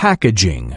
packaging.